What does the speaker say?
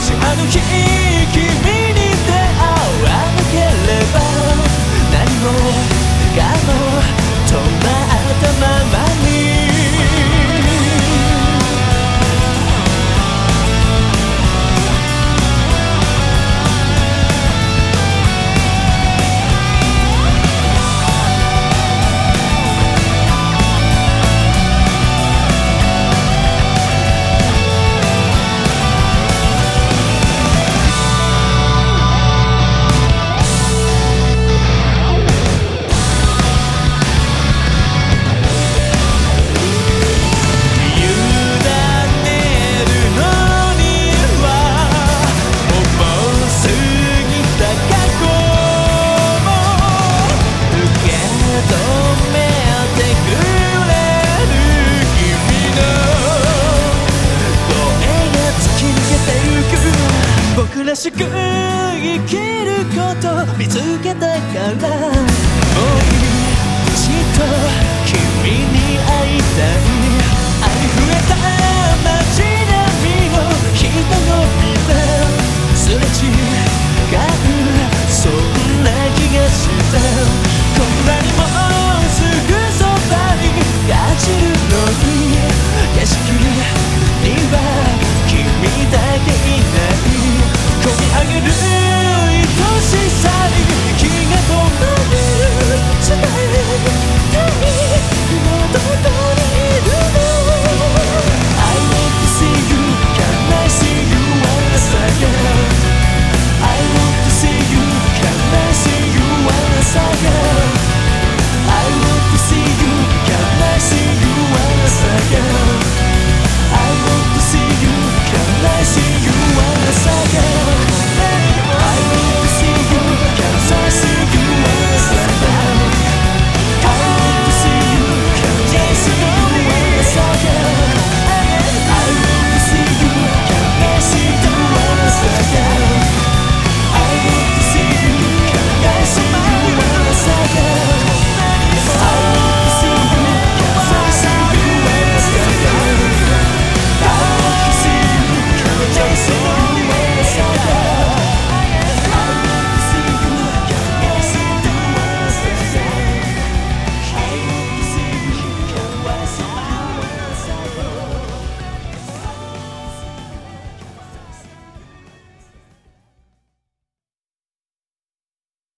しあの日君しく生きること見つけたから